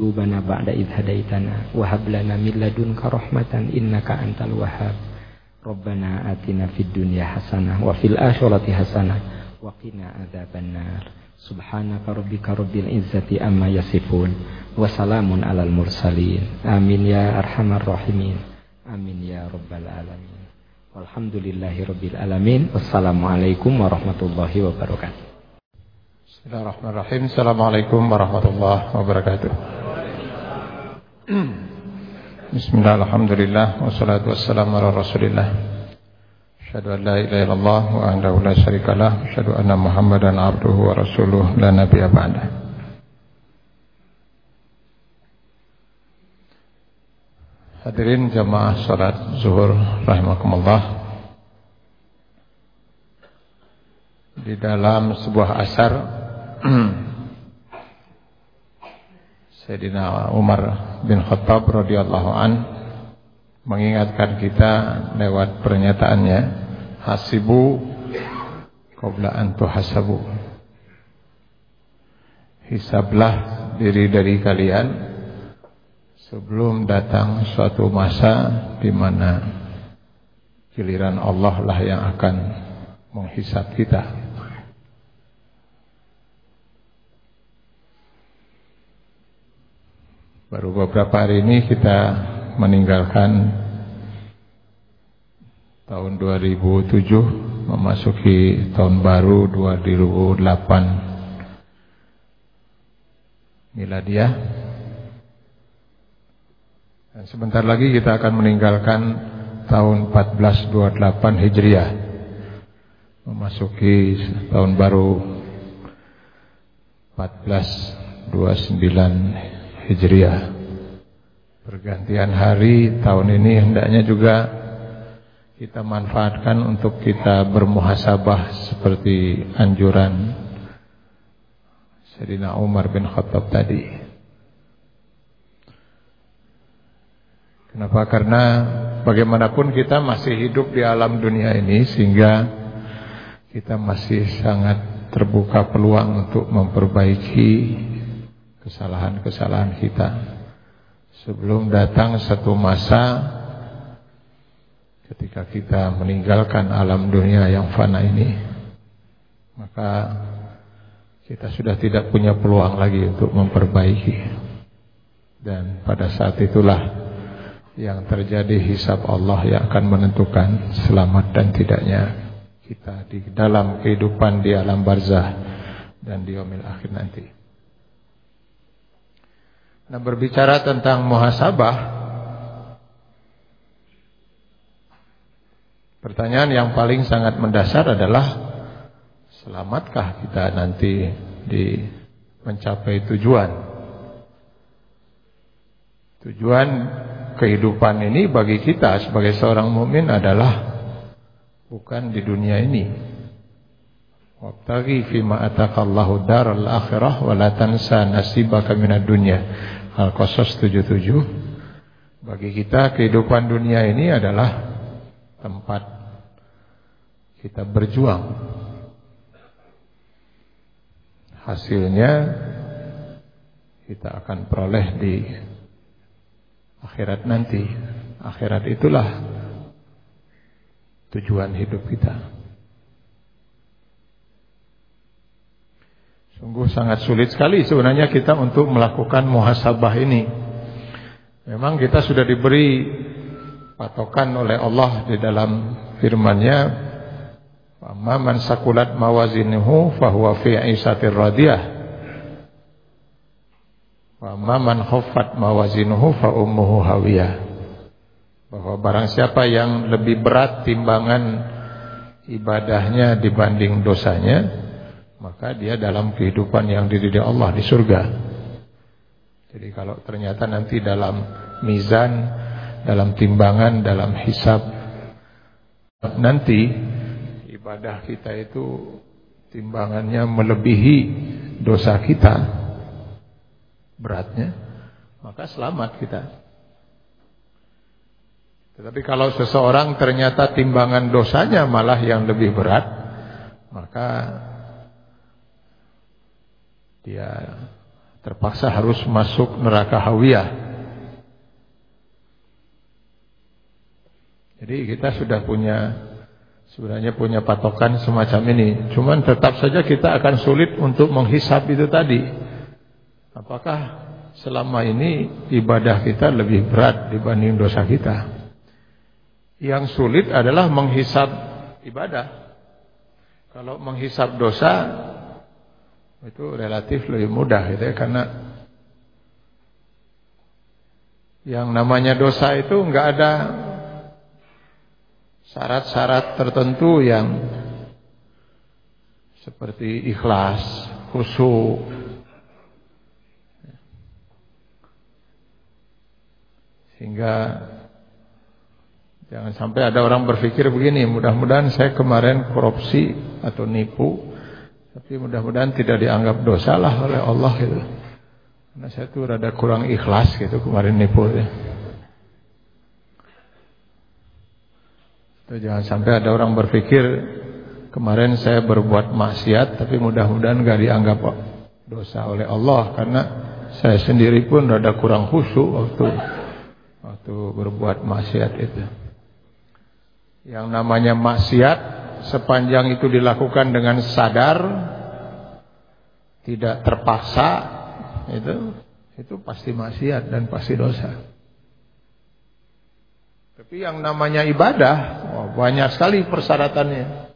qulubana ba'da idh hadaitana wa hab lana min ladunka rahmatan innaka antal wahhab rabbana atina fid dunya hasanah wa fil akhirati hasanah wa qina adzabannar subhanaka rabbika rabbil izzati amma yasifun wa salamun alal mursalin amin ya arhamar rahimin amin ya rabbal alamin Walhamdulillahirabbil alamin. Wassalamualaikum warahmatullahi wabarakatuh. Bismillahirrahmanirrahim. Assalamualaikum warahmatullahi wabarakatuh. Bismillah, alhamdulillah Wassalatu wassalamu ala rasulillah. Asyadu an la ilaha illallah Wa andahu la syarikalah Asyadu anna muhammadan abduhu wa rasuluh La nabiya ba'dah. Hadirin jamaah salat zuhur Rahimakumullah. Di dalam sebuah asar Sayyidina Umar bin Khattab radhiyallahu an mengingatkan kita lewat pernyataannya hasibu qabla an tuhasabu. Hisablah diri dari kalian sebelum datang suatu masa di mana giliran Allah lah yang akan menghisab kita Baru beberapa hari ini kita meninggalkan tahun 2007 memasuki tahun baru 2008 miladiah. Dan sebentar lagi kita akan meninggalkan tahun 1428 Hijriah. Memasuki tahun baru 1429 Hijriah Pergantian hari tahun ini hendaknya juga kita manfaatkan untuk kita bermuhasabah seperti anjuran Sayyidina Umar bin Khattab tadi. Kenapa? Karena bagaimanapun kita masih hidup di alam dunia ini sehingga kita masih sangat terbuka peluang untuk memperbaiki kesalahan-kesalahan kita sebelum datang satu masa ketika kita meninggalkan alam dunia yang fana ini maka kita sudah tidak punya peluang lagi untuk memperbaiki dan pada saat itulah yang terjadi hisab Allah yang akan menentukan selamat dan tidaknya kita di dalam kehidupan di alam barzah dan di omil akhir nanti. Nah berbicara tentang muhasabah Pertanyaan yang paling sangat mendasar adalah Selamatkah kita nanti di mencapai tujuan Tujuan kehidupan ini bagi kita sebagai seorang mukmin adalah Bukan di dunia ini Wabtaghi fima atakallahu daral akhirah wa la tansa nasibaka minad dunya. Al-Qasas 77. Bagi kita kehidupan dunia ini adalah tempat kita berjuang. Hasilnya kita akan peroleh di akhirat nanti. Akhirat itulah tujuan hidup kita. Sungguh sangat sulit sekali sebenarnya kita untuk melakukan muhasabah ini. Memang kita sudah diberi patokan oleh Allah di dalam firman-Nya, "Amma man sakulat mawazinuhu fahuwa fi 'isatir radiyah." Wa man khaffat mawazinuhu fa ummuhu hawiyah. Bahwa barang siapa yang lebih berat timbangan ibadahnya dibanding dosanya, maka dia dalam kehidupan yang dididik Allah di surga. Jadi kalau ternyata nanti dalam mizan, dalam timbangan, dalam hisab nanti ibadah kita itu timbangannya melebihi dosa kita beratnya, maka selamat kita. Tetapi kalau seseorang ternyata timbangan dosanya malah yang lebih berat, maka dia terpaksa harus masuk neraka hawiyah. Jadi kita sudah punya sebenarnya punya patokan semacam ini. Cuman tetap saja kita akan sulit untuk menghisap itu tadi. Apakah selama ini ibadah kita lebih berat dibanding dosa kita? Yang sulit adalah menghisap ibadah. Kalau menghisap dosa itu relatif lebih mudah gitu ya karena yang namanya dosa itu enggak ada syarat-syarat tertentu yang seperti ikhlas, khusyuk. Sehingga jangan sampai ada orang berpikir begini, mudah-mudahan saya kemarin korupsi atau nipu tapi mudah-mudahan tidak dianggap dosa lah oleh Allah gitu. Karena saya tuh rada kurang ikhlas gitu kemarin nipu ya. Itu jangan sampai ada orang berpikir kemarin saya berbuat maksiat tapi mudah-mudahan gak dianggap dosa oleh Allah karena saya sendiri pun rada kurang khusyuk waktu waktu berbuat maksiat itu. Yang namanya maksiat sepanjang itu dilakukan dengan sadar tidak terpaksa itu itu pasti maksiat dan pasti dosa. Tapi yang namanya ibadah oh, banyak sekali persyaratannya.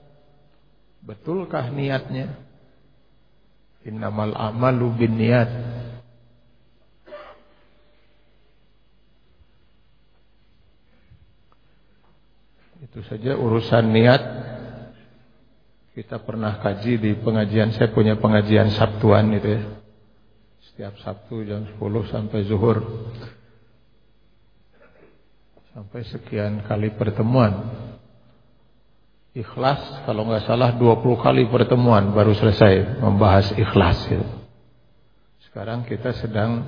Betulkah niatnya? Innamal amalu niat. Itu saja urusan niat kita pernah kaji di pengajian, saya punya pengajian Sabtuan itu ya. Setiap Sabtu jam 10 sampai zuhur. Sampai sekian kali pertemuan. Ikhlas kalau nggak salah 20 kali pertemuan baru selesai membahas ikhlas itu. Sekarang kita sedang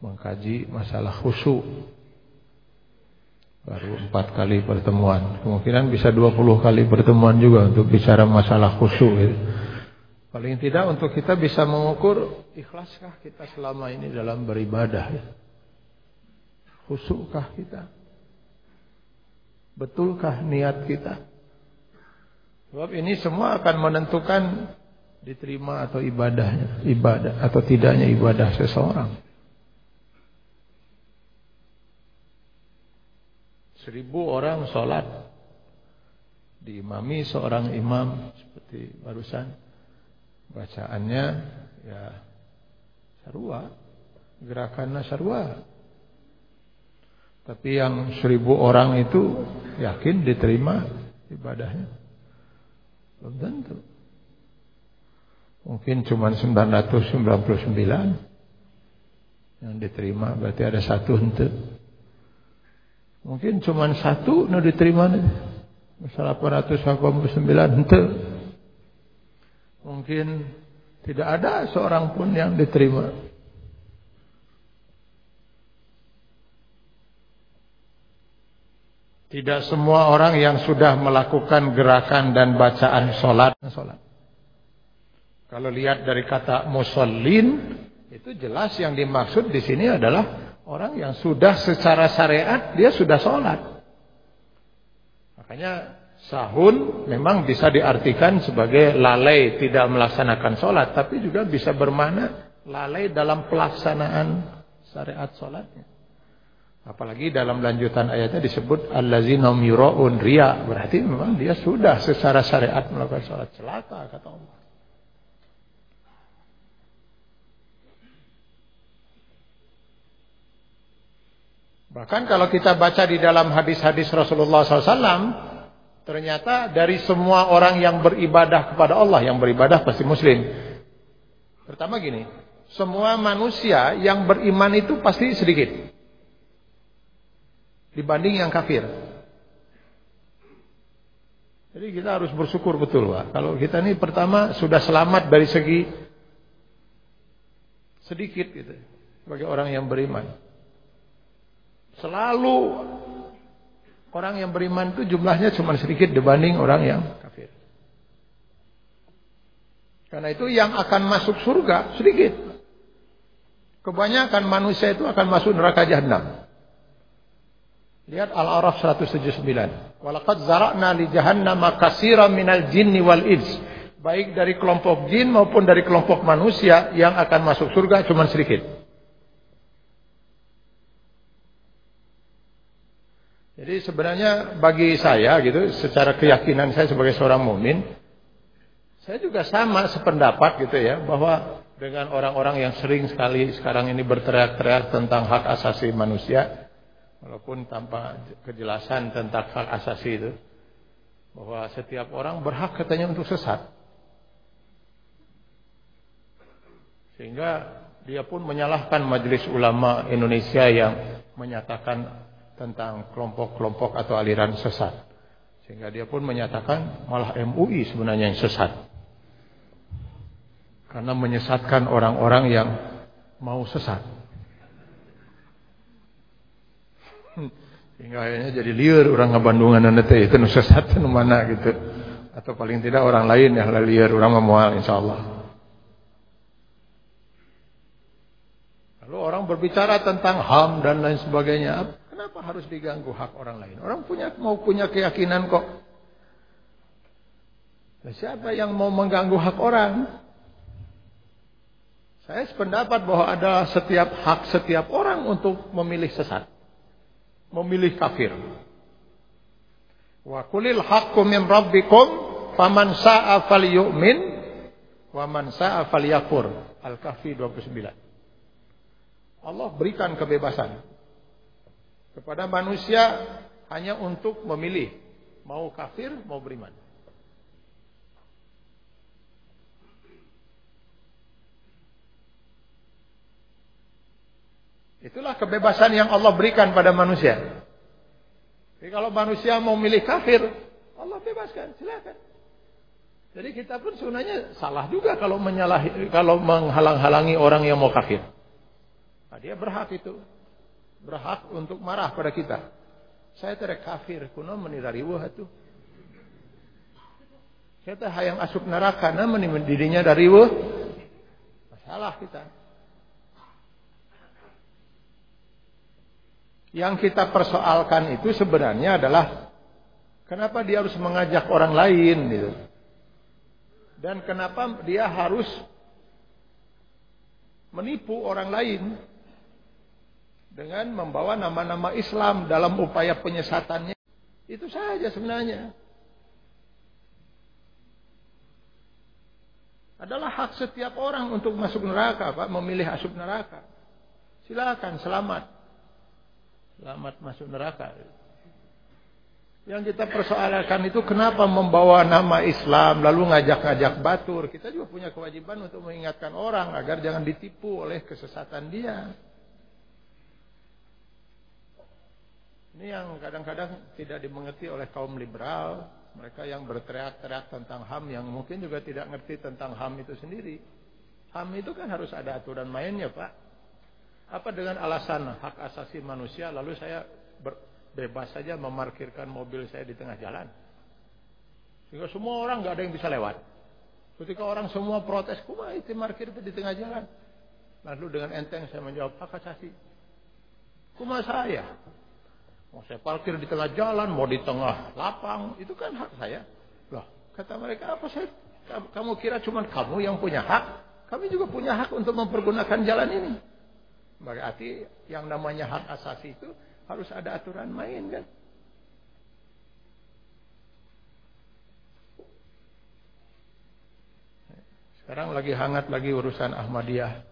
mengkaji masalah khusyuk Baru empat kali pertemuan. Kemungkinan bisa dua puluh kali pertemuan juga untuk bicara masalah khusyuk. Ya. Paling tidak untuk kita bisa mengukur ikhlaskah kita selama ini dalam beribadah. Ya. Khusyukkah kita? Betulkah niat kita? Sebab ini semua akan menentukan diterima atau ibadahnya, ibadah atau tidaknya ibadah seseorang. Seribu orang sholat. Diimami seorang imam Seperti barusan Bacaannya Ya Sarwa Gerakannya sarwa Tapi yang seribu orang itu Yakin diterima Ibadahnya. Belum tentu. Mungkin cuma 999 Yang diterima Berarti ada satu untuk Mungkin cuma satu nu diterima nih. 889 ente. Mungkin tidak ada seorang pun yang diterima. Tidak semua orang yang sudah melakukan gerakan dan bacaan solat. solat. Kalau lihat dari kata musallin, itu jelas yang dimaksud di sini adalah Orang yang sudah secara syariat dia sudah sholat. Makanya sahun memang bisa diartikan sebagai lalai tidak melaksanakan sholat. Tapi juga bisa bermana lalai dalam pelaksanaan syariat sholatnya. Apalagi dalam lanjutan ayatnya disebut allazinam yura'un riya. Berarti memang dia sudah secara syariat melakukan sholat. Celaka kata Allah. Bahkan kalau kita baca di dalam hadis-hadis Rasulullah SAW, ternyata dari semua orang yang beribadah kepada Allah, yang beribadah pasti Muslim. Pertama gini, semua manusia yang beriman itu pasti sedikit dibanding yang kafir. Jadi kita harus bersyukur betul, Pak. Kalau kita ini pertama sudah selamat dari segi sedikit gitu sebagai orang yang beriman. Selalu orang yang beriman itu jumlahnya cuma sedikit dibanding orang yang kafir. Karena itu yang akan masuk surga sedikit. Kebanyakan manusia itu akan masuk neraka jahanam. Lihat Al-Araf 179. Walaqad zara'na li jahannama katsiran minal jinni wal ins. Baik dari kelompok jin maupun dari kelompok manusia yang akan masuk surga cuma sedikit. Jadi sebenarnya bagi saya gitu, secara keyakinan saya sebagai seorang mukmin, saya juga sama sependapat gitu ya, bahwa dengan orang-orang yang sering sekali sekarang ini berteriak-teriak tentang hak asasi manusia walaupun tanpa kejelasan tentang hak asasi itu bahwa setiap orang berhak katanya untuk sesat. Sehingga dia pun menyalahkan majelis ulama Indonesia yang menyatakan tentang kelompok-kelompok atau aliran sesat sehingga dia pun menyatakan malah MUI sebenarnya yang sesat karena menyesatkan orang-orang yang mau sesat. Hmm. Hingga akhirnya jadi liar orang ngabandungan nanti itu sesat nu mana gitu. Atau paling tidak orang lain yang liar orang memual insyaallah. Lalu orang berbicara tentang HAM dan lain sebagainya. Kenapa harus diganggu hak orang lain? Orang punya mau punya keyakinan kok. Nah, siapa yang mau mengganggu hak orang? Saya sependapat bahwa ada setiap hak setiap orang untuk memilih sesat. Memilih kafir. Wa kulil haqqu min rabbikum faman sa'a falyu'min wa man sa'a falyakfur. Al-Kahfi 29. Allah berikan kebebasan kepada manusia hanya untuk memilih mau kafir mau beriman. Itulah kebebasan yang Allah berikan pada manusia. Jadi kalau manusia mau milih kafir, Allah bebaskan, silakan. Jadi kita pun sebenarnya salah juga kalau menyalahi, kalau menghalang-halangi orang yang mau kafir. Nah, dia berhak itu, berhak untuk marah pada kita. Saya tidak kafir, kuno menirari itu. Saya hayang asup neraka, namun dirinya dari wah. Masalah kita. Yang kita persoalkan itu sebenarnya adalah kenapa dia harus mengajak orang lain gitu. Dan kenapa dia harus menipu orang lain dengan membawa nama-nama Islam dalam upaya penyesatannya. Itu saja sebenarnya. Adalah hak setiap orang untuk masuk neraka, Pak, memilih asup neraka. Silakan, selamat. Selamat masuk neraka. Yang kita persoalkan itu kenapa membawa nama Islam lalu ngajak-ngajak batur. Kita juga punya kewajiban untuk mengingatkan orang agar jangan ditipu oleh kesesatan dia. Ini yang kadang-kadang tidak dimengerti oleh kaum liberal. Mereka yang berteriak-teriak tentang HAM yang mungkin juga tidak ngerti tentang HAM itu sendiri. HAM itu kan harus ada aturan mainnya Pak. Apa dengan alasan hak asasi manusia lalu saya bebas saja memarkirkan mobil saya di tengah jalan. Sehingga semua orang nggak ada yang bisa lewat. Ketika orang semua protes, kuma itu markir itu di tengah jalan. Lalu dengan enteng saya menjawab hak asasi. Kuma saya. Mau saya parkir di tengah jalan, mau di tengah lapang, itu kan hak saya. Loh, kata mereka apa saya? Kamu kira cuma kamu yang punya hak? Kami juga punya hak untuk mempergunakan jalan ini. Berarti yang namanya hak asasi itu harus ada aturan main kan. Sekarang lagi hangat lagi urusan Ahmadiyah.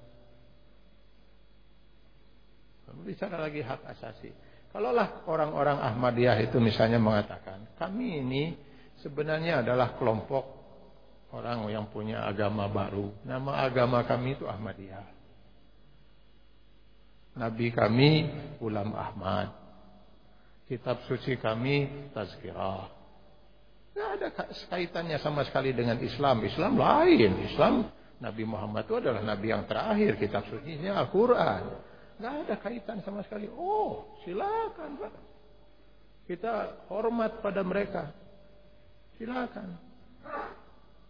Bicara lagi hak asasi. Kalaulah orang-orang Ahmadiyah itu misalnya mengatakan, kami ini sebenarnya adalah kelompok orang yang punya agama baru. Nama agama kami itu Ahmadiyah. Nabi kami Ulam Ahmad. Kitab suci kami Tazkirah. Tidak ada kaitannya sama sekali dengan Islam. Islam lain. Islam Nabi Muhammad itu adalah Nabi yang terakhir. Kitab suci Al-Quran. Tidak ada kaitan sama sekali. Oh silakan Pak. Kita hormat pada mereka. Silakan.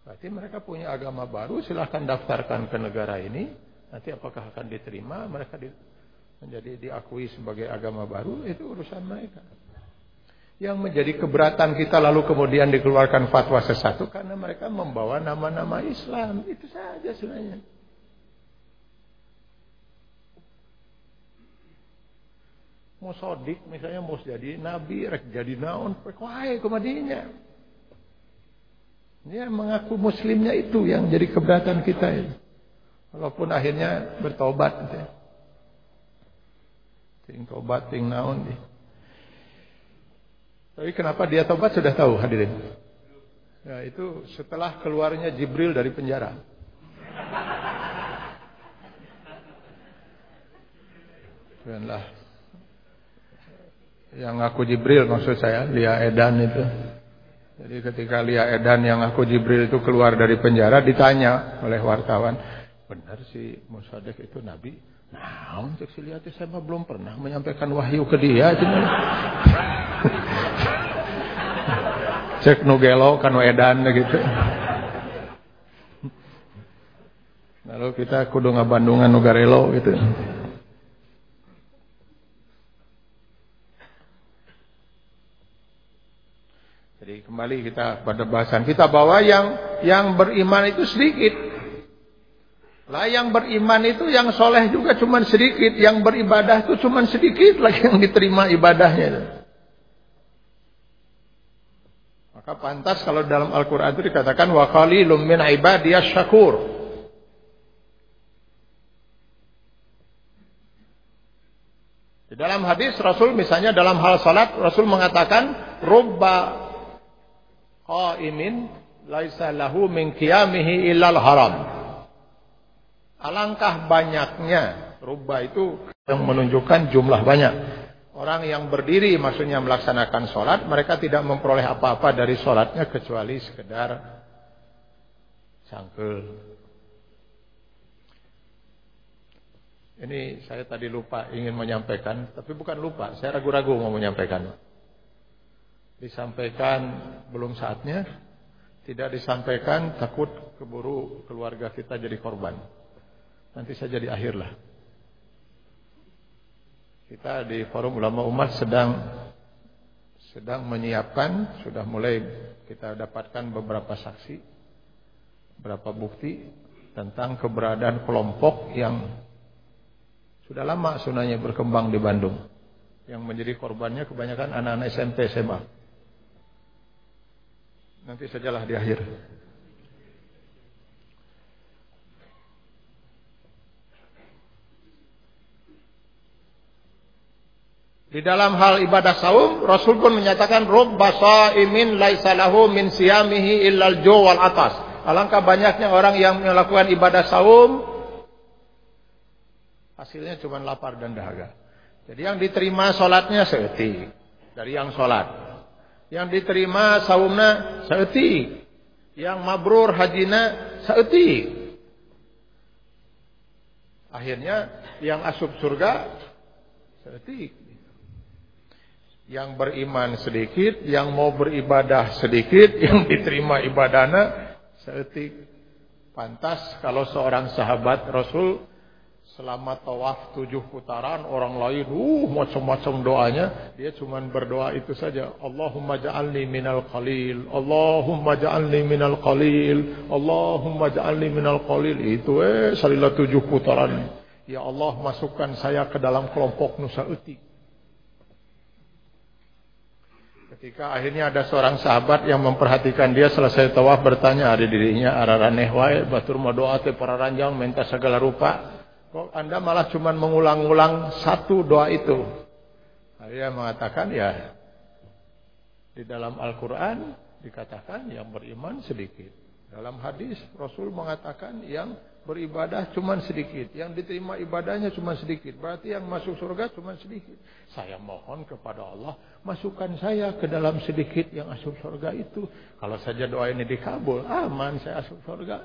Berarti mereka punya agama baru. Silakan daftarkan ke negara ini. Nanti apakah akan diterima mereka di, menjadi diakui sebagai agama baru itu urusan mereka. Yang menjadi keberatan kita lalu kemudian dikeluarkan fatwa sesatu karena mereka membawa nama-nama Islam. Itu saja sebenarnya. Mau sodik misalnya mau jadi nabi, rek jadi naon, wae kemadinya. Dia mengaku muslimnya itu yang jadi keberatan kita ya. Walaupun akhirnya bertobat gitu ya. Ting tobat, ting naon dia. Tapi kenapa dia tobat sudah tahu hadirin. Ya itu setelah keluarnya Jibril dari penjara. Bukanlah yang aku Jibril maksud saya Lia Edan itu. Jadi ketika Lia Edan yang aku Jibril itu keluar dari penjara ditanya oleh wartawan, benar si Musadek itu nabi? Nah, untuk si Lia saya belum pernah menyampaikan wahyu ke dia. Cek nugelo kan edan gitu. Lalu kita kudu ngabandungan nugarelo gitu. Jadi kembali kita pada bahasan kita bahwa yang yang beriman itu sedikit. Lah yang beriman itu yang soleh juga cuma sedikit, yang beribadah itu cuma sedikit lagi yang diterima ibadahnya. Maka pantas kalau dalam Al-Quran itu dikatakan wa qalilum min ibadiyas syakur. Di dalam hadis Rasul misalnya dalam hal salat Rasul mengatakan rubba qaimin laisa lahu min qiyamihi illal haram. Alangkah banyaknya rubba itu yang menunjukkan jumlah banyak. Orang yang berdiri maksudnya melaksanakan sholat, mereka tidak memperoleh apa-apa dari sholatnya kecuali sekedar sangkel. Ini saya tadi lupa ingin menyampaikan, tapi bukan lupa, saya ragu-ragu mau menyampaikan. Disampaikan belum saatnya, tidak disampaikan takut keburu keluarga kita jadi korban. Nanti saja di akhir lah. Kita di Forum Ulama Umat sedang sedang menyiapkan, sudah mulai kita dapatkan beberapa saksi, beberapa bukti tentang keberadaan kelompok yang sudah lama sunanya berkembang di Bandung. Yang menjadi korbannya kebanyakan anak-anak SMP SMA. Nanti sajalah di akhir. Di dalam hal ibadah saum, Rasul pun menyatakan rubba shaimin laisa lahu min siyamihi illal ju wal atas. Alangkah banyaknya orang yang melakukan ibadah saum hasilnya cuma lapar dan dahaga. Jadi yang diterima salatnya seetik dari yang salat. Yang diterima saumna seetik. Yang mabrur hajina seetik. Akhirnya yang asup surga seetik yang beriman sedikit, yang mau beribadah sedikit, yang diterima ibadahnya seetik. Pantas kalau seorang sahabat Rasul selama tawaf tujuh putaran orang lain uh macam-macam doanya. Dia cuma berdoa itu saja. Allahumma ja'alni minal qalil Allahumma ja'alni minal qalil Allahumma ja'alni minal qalil. Itu eh salilah tujuh putaran. Ya Allah masukkan saya ke dalam kelompok nusa etik Ketika akhirnya ada seorang sahabat yang memperhatikan dia selesai tawaf bertanya ada dirinya araraneh wae batur doa teh para minta segala rupa. Kok Anda malah cuma mengulang-ulang satu doa itu? Dia mengatakan ya di dalam Al-Qur'an dikatakan yang beriman sedikit. Dalam hadis Rasul mengatakan yang beribadah cuma sedikit, yang diterima ibadahnya cuma sedikit. Berarti yang masuk surga cuma sedikit. Saya mohon kepada Allah, masukkan saya ke dalam sedikit yang masuk surga itu. Kalau saja doa ini dikabul, aman saya masuk surga.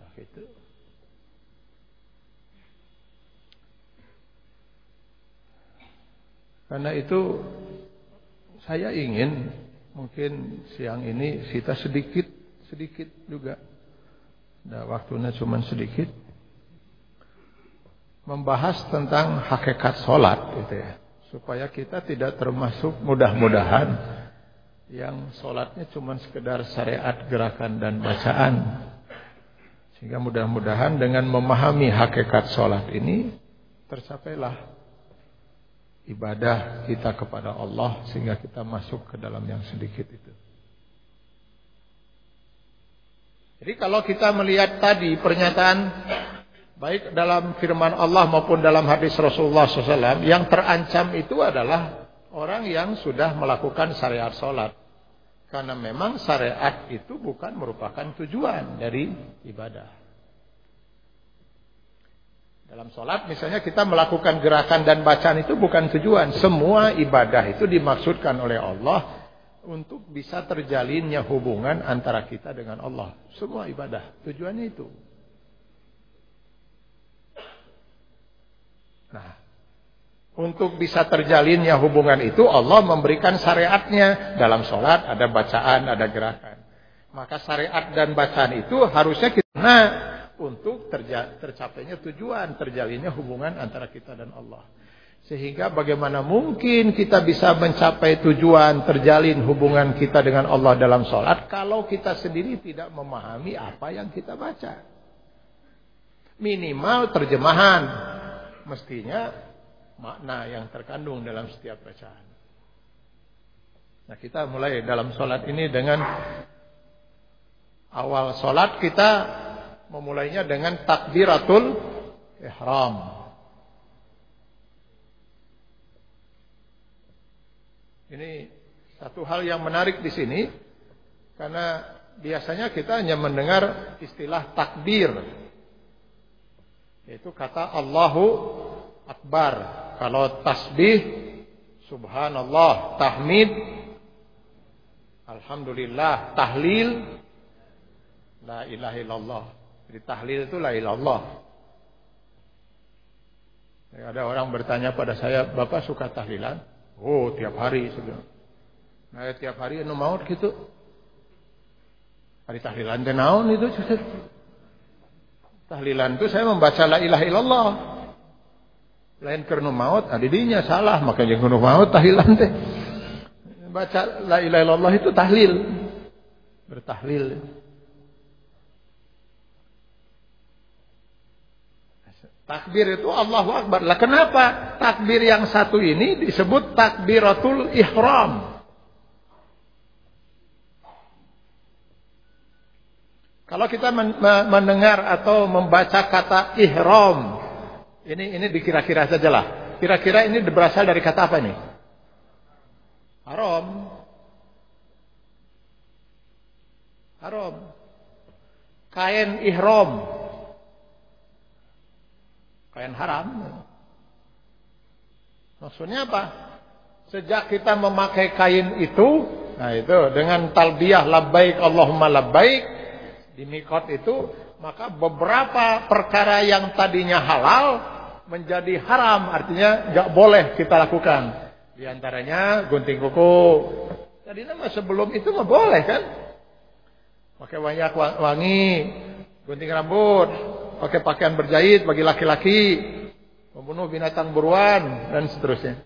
Nah, gitu. Karena itu saya ingin mungkin siang ini kita sedikit sedikit juga Nah, waktunya cuma sedikit. membahas tentang hakikat solat gitu ya. Supaya kita tidak termasuk mudah-mudahan yang solatnya cuma sekedar syariat gerakan dan bacaan. Sehingga mudah-mudahan dengan memahami hakikat solat ini tercapailah ibadah kita kepada Allah sehingga kita masuk ke dalam yang sedikit itu. Jadi kalau kita melihat tadi pernyataan baik dalam firman Allah maupun dalam hadis Rasulullah SAW yang terancam itu adalah orang yang sudah melakukan syariat sholat. Karena memang syariat itu bukan merupakan tujuan dari ibadah. Dalam sholat misalnya kita melakukan gerakan dan bacaan itu bukan tujuan. Semua ibadah itu dimaksudkan oleh Allah untuk bisa terjalinnya hubungan antara kita dengan Allah. Semua ibadah tujuannya itu. Nah, untuk bisa terjalinnya hubungan itu Allah memberikan syariatnya dalam sholat ada bacaan ada gerakan. Maka syariat dan bacaan itu harusnya kita nah, untuk terja, tercapainya tujuan terjalinnya hubungan antara kita dan Allah. Sehingga bagaimana mungkin kita bisa mencapai tujuan terjalin hubungan kita dengan Allah dalam sholat kalau kita sendiri tidak memahami apa yang kita baca. Minimal terjemahan. Mestinya makna yang terkandung dalam setiap bacaan. Nah kita mulai dalam sholat ini dengan awal sholat kita memulainya dengan takbiratul ihram. Ini satu hal yang menarik di sini karena biasanya kita hanya mendengar istilah takbir yaitu kata Allahu Akbar. Kalau tasbih subhanallah, tahmid alhamdulillah, tahlil la ilaha illallah. Jadi tahlil itu la ilallah. Ada orang bertanya pada saya, "Bapak suka tahlilan?" Oh, tiap hari sudah. Nah, tiap hari anu maut gitu. Hari tahlilan teh naon itu. Tahlilan itu saya membaca la ilaha illallah. Lain kerana maut, adidinya salah, makanya kerana maut tahlilan teh. Baca la ilaha illallah itu tahlil. Bertahlil. Takbir itu Allahu Akbar. Lah kenapa takbir yang satu ini disebut takbiratul ihram? Kalau kita mendengar atau membaca kata ihram, ini ini dikira-kira saja lah. Kira-kira ini berasal dari kata apa ini? Haram. Haram. Kain ihram kain haram. Maksudnya apa? Sejak kita memakai kain itu, nah itu dengan talbiyah labbaik Allahumma labbaik di mikot itu, maka beberapa perkara yang tadinya halal menjadi haram, artinya nggak boleh kita lakukan. Di antaranya gunting kuku. Tadinya mah sebelum itu mah boleh kan? Pakai banyak wangi, gunting rambut, pakai pakaian berjahit bagi laki-laki, membunuh binatang buruan dan seterusnya.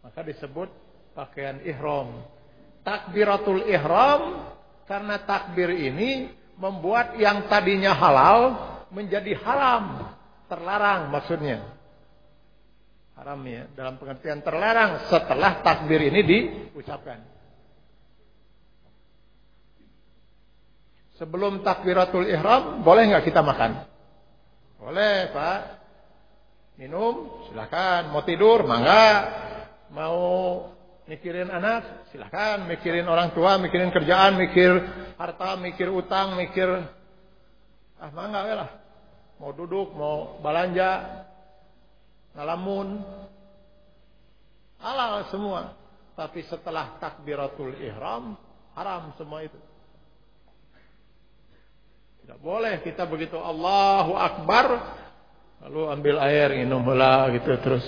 Maka disebut pakaian ihram. Takbiratul ihram karena takbir ini membuat yang tadinya halal menjadi haram, terlarang maksudnya. Haram ya, dalam pengertian terlarang setelah takbir ini diucapkan. Sebelum takbiratul ihram, boleh nggak kita makan? Boleh, Pak. Minum, silakan. Mau tidur, mangga. Mau mikirin anak, silakan. Mikirin orang tua, mikirin kerjaan, mikir harta, mikir utang, mikir ah mangga lah. Mau duduk, mau belanja, ngalamun, halal semua. Tapi setelah takbiratul ihram, haram semua itu. Tidak boleh kita begitu Allahu Akbar lalu ambil air minum hela gitu terus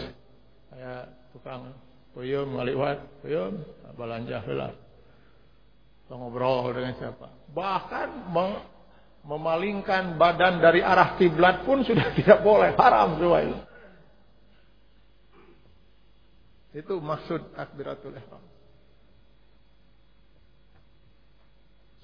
kayak tukang puyum ngaliwat puyum belanja hela ngobrol dengan siapa bahkan Memalingkan badan dari arah kiblat pun sudah tidak boleh, haram semua itu. Itu maksud takbiratul ihram.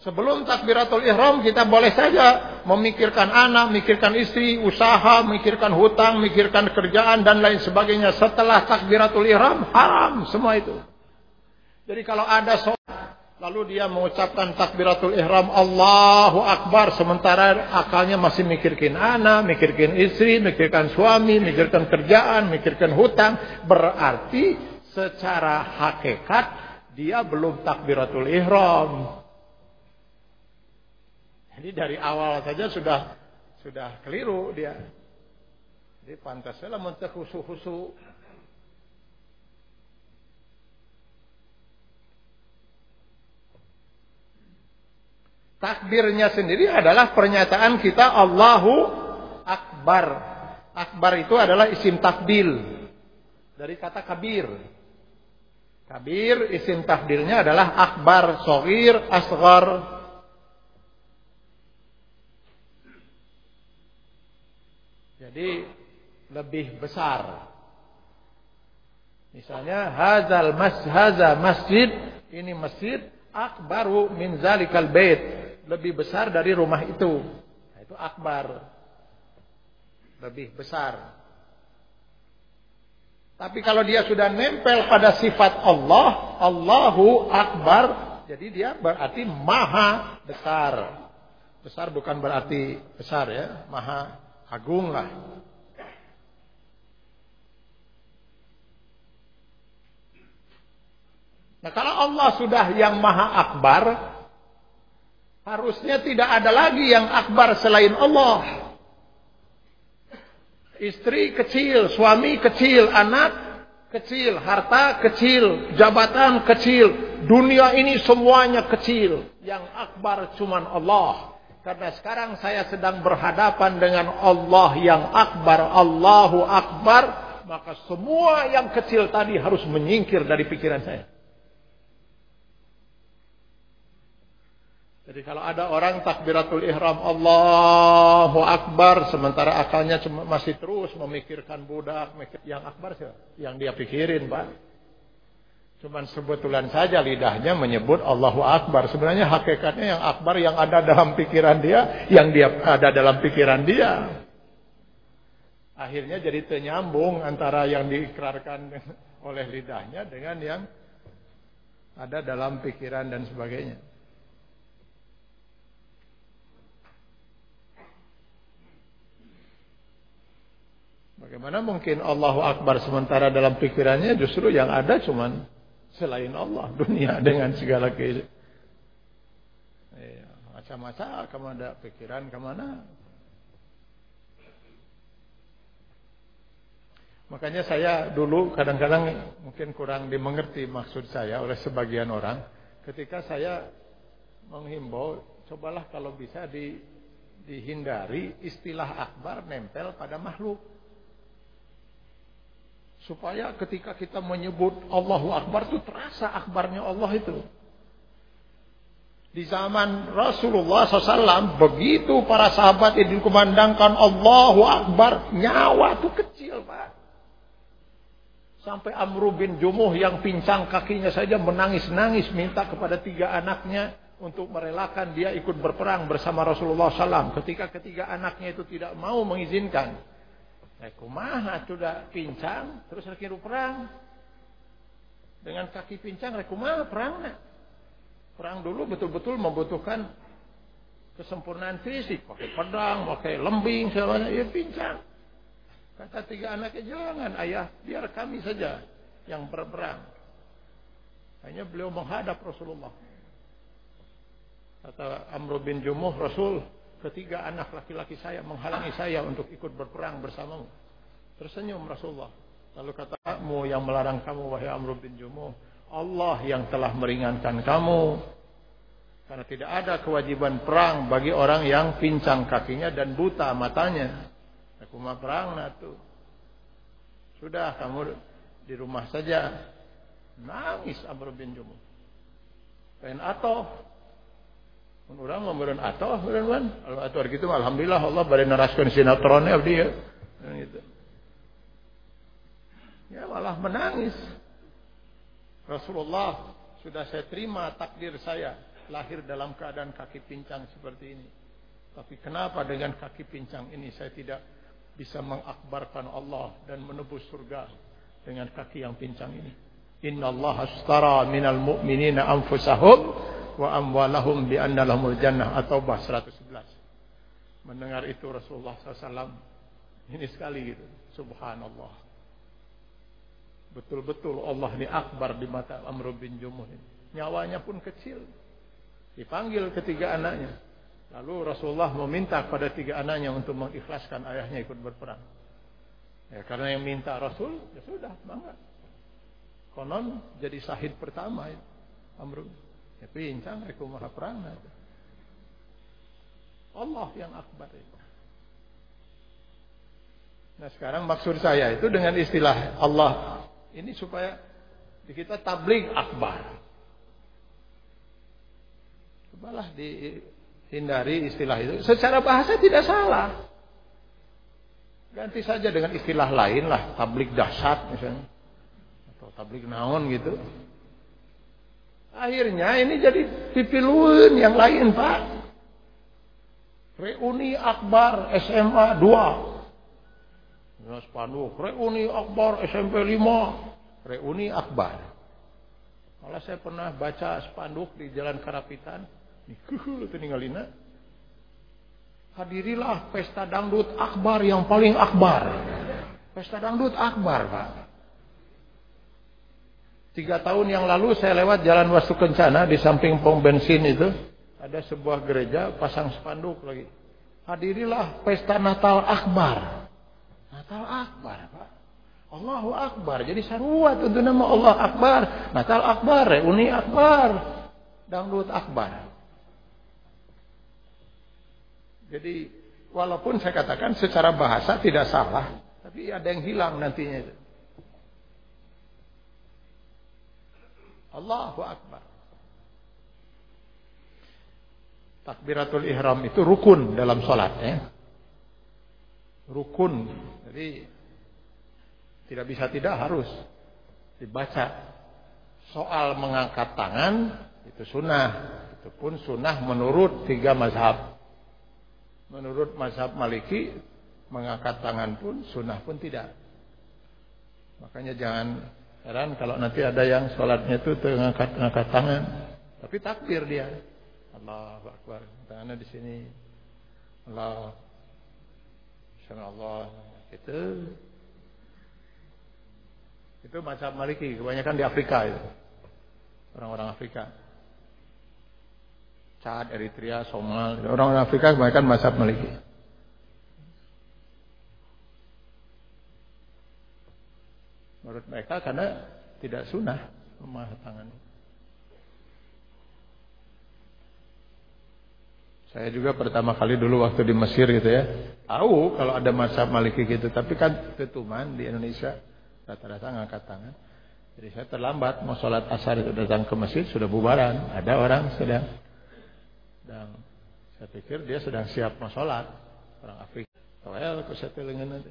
Sebelum takbiratul ihram kita boleh saja memikirkan anak, memikirkan istri, usaha, memikirkan hutang, memikirkan kerjaan dan lain sebagainya. Setelah takbiratul ihram haram semua itu. Jadi kalau ada sholat lalu dia mengucapkan takbiratul ihram Allahu Akbar sementara akalnya masih mikirkan anak, mikirkan istri, mikirkan suami, mikirkan kerjaan, mikirkan hutang, berarti secara hakikat dia belum takbiratul ihram. Jadi dari awal saja sudah sudah keliru dia. Jadi pantasnya mentah khusu-khusu. Takbirnya sendiri adalah pernyataan kita Allahu Akbar. Akbar itu adalah isim takbil. Dari kata kabir. Kabir isim takbilnya adalah akbar, sogir, asgar, Jadi lebih besar. Misalnya hazal mas haza masjid ini masjid akbaru min zalikal bait lebih besar dari rumah itu. Nah, itu akbar. Lebih besar. Tapi kalau dia sudah nempel pada sifat Allah, Allahu Akbar, jadi dia berarti maha besar. Besar bukan berarti besar ya, maha agung lah. Nah kalau Allah sudah yang maha akbar, harusnya tidak ada lagi yang akbar selain Allah. Istri kecil, suami kecil, anak kecil, harta kecil, jabatan kecil, dunia ini semuanya kecil. Yang akbar cuman Allah. Karena sekarang saya sedang berhadapan dengan Allah yang akbar, Allahu akbar, maka semua yang kecil tadi harus menyingkir dari pikiran saya. Jadi kalau ada orang takbiratul ihram Allahu Akbar sementara akalnya masih terus memikirkan budak, yang akbar sih, yang dia pikirin, Pak. Cuman sebetulan saja lidahnya menyebut Allahu Akbar. Sebenarnya hakikatnya yang Akbar yang ada dalam pikiran dia, yang dia ada dalam pikiran dia. Akhirnya jadi ternyambung antara yang diikrarkan oleh lidahnya dengan yang ada dalam pikiran dan sebagainya. Bagaimana mungkin Allahu Akbar sementara dalam pikirannya justru yang ada cuman selain Allah dunia dengan segala ke ya, macam-macam. Kamu ada pikiran ke mana makanya saya dulu kadang-kadang mungkin kurang dimengerti maksud saya oleh sebagian orang. Ketika saya menghimbau cobalah kalau bisa di, dihindari istilah akbar nempel pada makhluk Supaya ketika kita menyebut Allahu Akbar itu terasa akbarnya Allah itu. Di zaman Rasulullah SAW begitu para sahabat itu dikumandangkan Allahu Akbar nyawa itu kecil pak. Sampai Amru bin Jumuh yang pincang kakinya saja menangis-nangis minta kepada tiga anaknya untuk merelakan dia ikut berperang bersama Rasulullah SAW. Ketika ketiga anaknya itu tidak mau mengizinkan. Eh sudah pincang terus lagi perang. Dengan kaki pincang rekumaha perang Perang dulu betul-betul membutuhkan kesempurnaan fisik, pakai pedang, pakai lembing segala ya pincang. Kata tiga anaknya jangan ayah, biar kami saja yang berperang. Hanya beliau menghadap Rasulullah. Kata Amr bin Jumuh, Rasul, ketiga anak laki-laki saya menghalangi saya untuk ikut berperang bersamamu. Tersenyum Rasulullah. Lalu katamu yang melarang kamu wahai Amr bin Jumuh, Allah yang telah meringankan kamu. Karena tidak ada kewajiban perang bagi orang yang pincang kakinya dan buta matanya. Aku mah perang nah. Sudah kamu di rumah saja. Nangis Amr bin Jumuh. Dan atau Orang memberen atau beren man. Kalau atuh gitu alhamdulillah Allah bari neraskeun sinetronnya abdi ya. Gitu. Ya malah menangis. Rasulullah sudah saya terima takdir saya lahir dalam keadaan kaki pincang seperti ini. Tapi kenapa dengan kaki pincang ini saya tidak bisa mengakbarkan Allah dan menebus surga dengan kaki yang pincang ini? Inna Allah astara minal mu'minina anfusahum wa amwalahum bi anna lahumul jannah atau bah 111. Mendengar itu Rasulullah SAW ini sekali gitu. Subhanallah. Betul-betul Allah ini akbar di mata Amr bin Jumuh ini. Nyawanya pun kecil. Dipanggil ketiga anaknya. Lalu Rasulullah meminta kepada tiga anaknya untuk mengikhlaskan ayahnya ikut berperang. Ya, karena yang minta Rasul, ya sudah, bangga. Konon jadi sahid pertama itu. Amr. Ya pincang aku maha perang. Allah yang akbar itu. Nah sekarang maksud saya itu dengan istilah Allah ini supaya kita tablik akbar. Cobalah dihindari istilah itu. Secara bahasa tidak salah. Ganti saja dengan istilah lain lah, tablik dahsyat misalnya. Atau tablik naon gitu. Akhirnya ini jadi pipilun yang lain, Pak. Reuni Akbar SMA 2. Ya, spanduk. Reuni Akbar SMP 5. Reuni Akbar. Kalau saya pernah baca spanduk di Jalan Karapitan, Nikuh itu. Hadirilah pesta dangdut akbar yang paling akbar. Pesta dangdut akbar, Pak. Tiga tahun yang lalu saya lewat jalan Wastu Kencana di samping pom bensin itu. Ada sebuah gereja pasang spanduk lagi. Hadirilah pesta Natal akbar. Natal akbar, Pak. Allahu Akbar. Jadi saruat untuk nama Allah Akbar. Natal Akbar, reuni Akbar. Dangdut Akbar. Jadi walaupun saya katakan secara bahasa tidak salah, tapi ada yang hilang nantinya. Allahu Akbar. Takbiratul ihram itu rukun dalam sholat ya. Rukun. Jadi tidak bisa tidak harus dibaca. Soal mengangkat tangan itu sunnah. Itu pun sunnah menurut tiga mazhab. Menurut mazhab maliki Mengangkat tangan pun Sunnah pun tidak Makanya jangan heran Kalau nanti ada yang sholatnya itu Mengangkat tangan. Tapi takbir dia. Allah Akbar. Tangannya di sini. Allah Allah Itu. Itu mazhab maliki. Kebanyakan di Afrika itu. Orang-orang Afrika. Chad, Eritrea, Somal. Orang Afrika kebanyakan mazhab Maliki. Menurut mereka karena tidak sunnah memahat tangan. Saya juga pertama kali dulu waktu di Mesir gitu ya. Tahu kalau ada mazhab Maliki gitu, tapi kan ketuman di Indonesia rata-rata ngangkat tangan. Jadi saya terlambat mau sholat asar itu datang ke masjid sudah bubaran. Ada orang sedang dan saya pikir dia sedang siap mau sholat. Orang Afrika. Toel ke saya telengan nanti.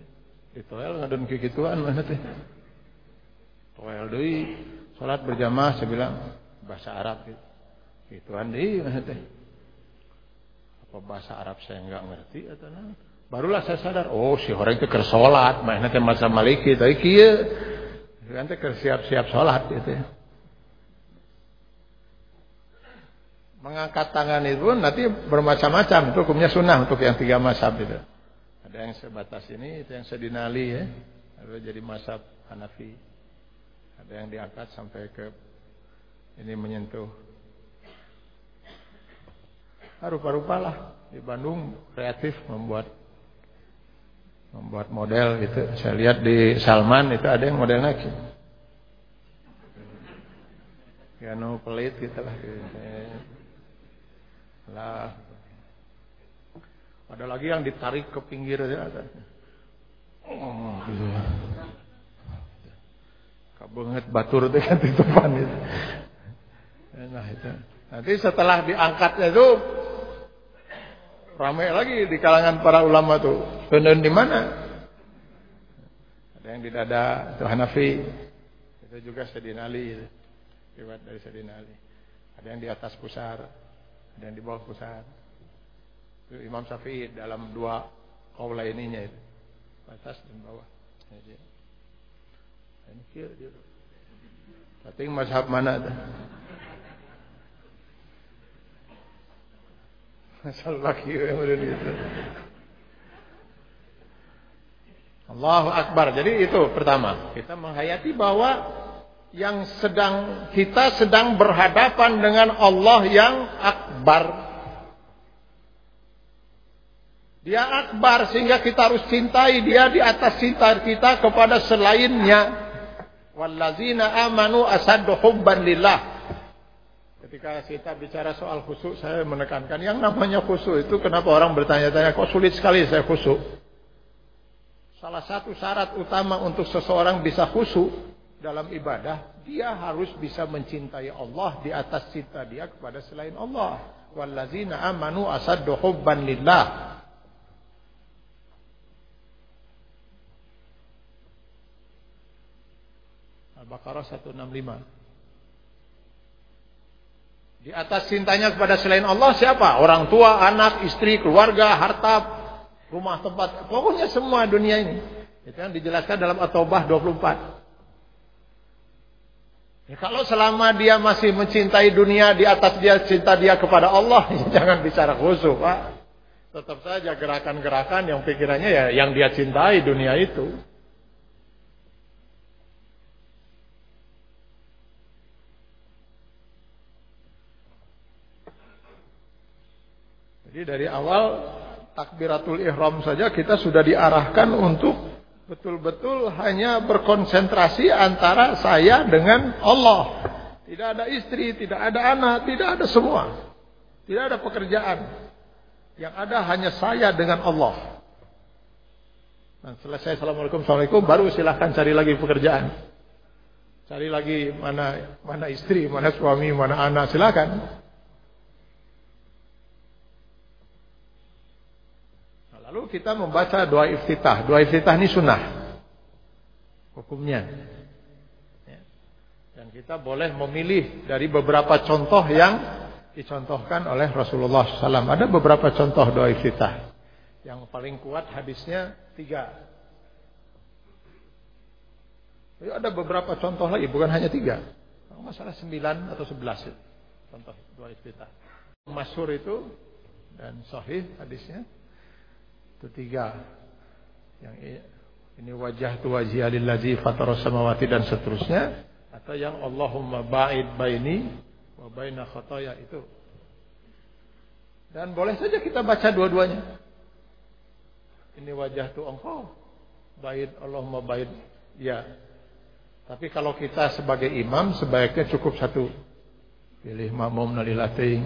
Di toel ngadon kikituan mana teh. Toel deui sholat berjamaah saya bilang bahasa Arab gitu. Kituan deui teh. Apa bahasa Arab saya enggak ngerti atau nah. Barulah saya sadar, oh si orang itu kersolat, mana teh masa maliki, kia, nanti siap-siap sholat gitu ya. Mengangkat tangan itu nanti bermacam-macam. Itu hukumnya sunnah untuk yang tiga masab itu. Ada yang sebatas ini, itu yang sedinali ya. Ada jadi masab Hanafi. Ada yang diangkat sampai ke ini menyentuh. Rupa-rupa lah di Bandung kreatif membuat membuat model gitu. Saya lihat di Salman itu ada yang model lagi. Piano pelit gitu lah. Lah. Ada lagi yang ditarik ke pinggir ya. Oh, gitu. Kabanget batur kan itu. Nah itu. Nanti setelah diangkatnya itu ramai lagi di kalangan para ulama tuh. Benar di mana? Ada yang di dada, itu Hanafi. Itu juga Sayyidina Ali. Riwayat dari Sayyidina Ali. Ada yang di atas pusar, ada yang di bawah pusar. Itu Imam Syafi'i dalam dua kaula ininya itu. Atas dan bawah. Dia. Tapi mazhab mana tuh? Asal laki yang itu. Allahu Akbar. Jadi itu pertama. Kita menghayati bahwa yang sedang kita sedang berhadapan dengan Allah yang akbar. Dia akbar sehingga kita harus cintai dia di atas cinta kita kepada selainnya. Wallazina amanu asaddu hubban lillah. Ketika kita bicara soal khusyuk, saya menekankan yang namanya khusyuk itu kenapa orang bertanya-tanya kok sulit sekali saya khusyuk. Salah satu syarat utama untuk seseorang bisa khusyuk dalam ibadah, dia harus bisa mencintai Allah di atas cinta dia kepada selain Allah. Wallazina amanu asaddu hubban lillah. Al-Baqarah 165. Di atas cintanya kepada selain Allah siapa? Orang tua, anak, istri, keluarga, harta, rumah tempat. Pokoknya semua dunia ini. Itu yang dijelaskan dalam At-Taubah 24. Ya, kalau selama dia masih mencintai dunia di atas dia cinta dia kepada Allah, jangan bicara khusus, Pak. Tetap saja gerakan-gerakan yang pikirannya ya yang dia cintai dunia itu. Jadi dari awal takbiratul ihram saja kita sudah diarahkan untuk betul-betul hanya berkonsentrasi antara saya dengan Allah. Tidak ada istri, tidak ada anak, tidak ada semua. Tidak ada pekerjaan. Yang ada hanya saya dengan Allah. Dan selesai Assalamualaikum, Assalamualaikum, baru silahkan cari lagi pekerjaan. Cari lagi mana mana istri, mana suami, mana anak, silakan. Lalu kita membaca doa iftitah. Doa iftitah ini sunnah. Hukumnya. Ya. Dan kita boleh memilih dari beberapa contoh yang dicontohkan oleh Rasulullah SAW. Ada beberapa contoh doa iftitah. Yang paling kuat hadisnya tiga. Tapi ada beberapa contoh lagi, bukan hanya tiga. Masalah sembilan atau sebelas contoh doa iftitah. Masyur itu dan sahih hadisnya itu tiga. Yang ini wajah tu wajhi alillazi fataras samawati dan seterusnya atau yang Allahumma ba'id baini wa baina khataya itu. Dan boleh saja kita baca dua-duanya. Ini wajah tu engkau. Ba'id Allahumma ba'id ya. Tapi kalau kita sebagai imam sebaiknya cukup satu. Pilih makmum nalilating.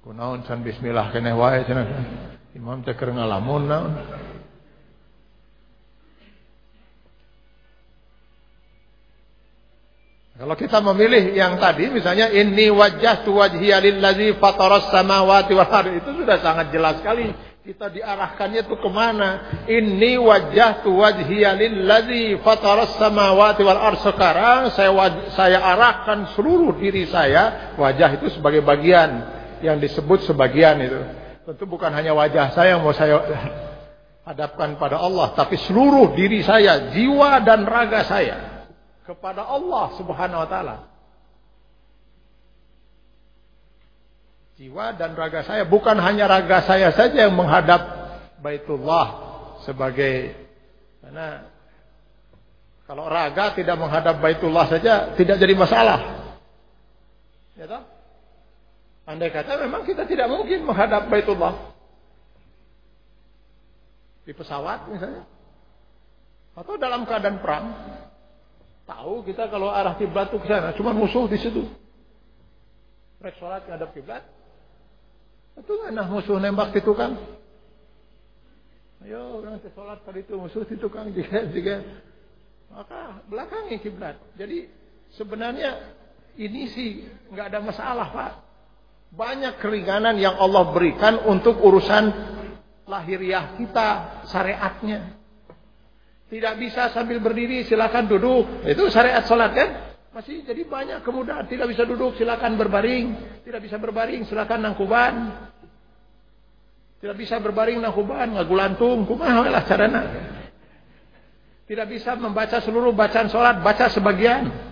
Kunaun san bismillah keneh wae cenah. Imam teh keur ngalamun naon. Kalau kita memilih yang tadi misalnya ini wajah tu wajhiya lillazi fataras samawati wal ardi itu sudah sangat jelas sekali. Kita diarahkannya itu ke mana? Ini wajah wajhiya lillazi fataras samawati wal ardi sekarang saya saya arahkan seluruh diri saya wajah itu sebagai bagian yang disebut sebagian itu Tentu bukan hanya wajah saya yang mau saya hadapkan pada Allah, tapi seluruh diri saya, jiwa dan raga saya kepada Allah Subhanahu wa taala. Jiwa dan raga saya bukan hanya raga saya saja yang menghadap Baitullah sebagai karena kalau raga tidak menghadap Baitullah saja tidak jadi masalah. Ya toh? Andai kata memang kita tidak mungkin menghadap Baitullah. Di pesawat misalnya. Atau dalam keadaan perang. Tahu kita kalau arah kiblat itu ke sana, cuma musuh di situ. Rek sholat ngadap kiblat. Itu nah musuh nembak di tukang. Ayo orang sholat tadi itu musuh di tukang juga juga. Maka belakangi kiblat. Jadi sebenarnya ini sih nggak ada masalah pak. Banyak keringanan yang Allah berikan untuk urusan lahiriah kita, syariatnya. Tidak bisa sambil berdiri, silakan duduk. Itu syariat sholat kan? Masih jadi banyak kemudahan. Tidak bisa duduk, silakan berbaring. Tidak bisa berbaring, silakan nangkuban. Tidak bisa berbaring nangkuban, ngagulantung. Kumaha lah carana. Tidak bisa membaca seluruh bacaan sholat, baca sebagian.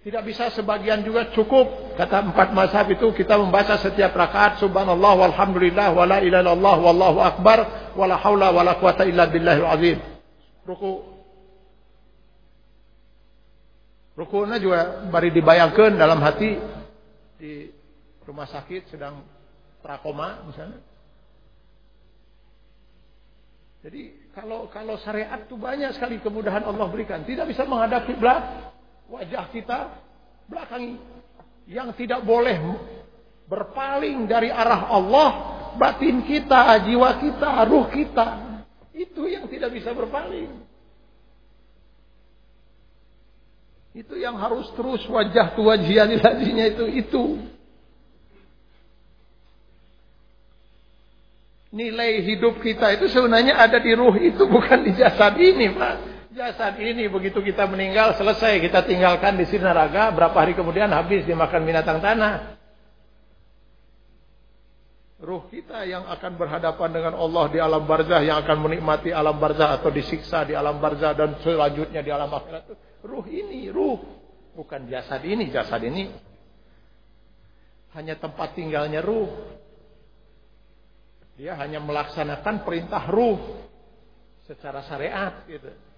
Tidak bisa sebagian juga cukup. Kata empat mazhab itu kita membaca setiap rakaat subhanallah walhamdulillah wala ilaha illallah wallahu akbar wala haula wala quwata illa billahil azim. Ruku Rukuna juga bari dibayangkan dalam hati di rumah sakit sedang trakoma misalnya. Jadi kalau kalau syariat itu banyak sekali kemudahan Allah berikan. Tidak bisa menghadap kiblat, wajah kita belakangi. Yang tidak boleh berpaling dari arah Allah batin kita, jiwa kita, ruh kita. Itu yang tidak bisa berpaling. Itu yang harus terus wajah tu wajihaniladinya itu itu. Nilai hidup kita itu sebenarnya ada di ruh itu bukan di jasad ini Pak Jasad ini begitu kita meninggal selesai kita tinggalkan di sini naraga berapa hari kemudian habis dimakan binatang tanah. Ruh kita yang akan berhadapan dengan Allah di alam barzah yang akan menikmati alam barzah atau disiksa di alam barzah dan selanjutnya di alam akhirat. Ruh ini ruh. Bukan jasad ini jasad ini. Hanya tempat tinggalnya ruh. Dia hanya melaksanakan perintah ruh secara syariat gitu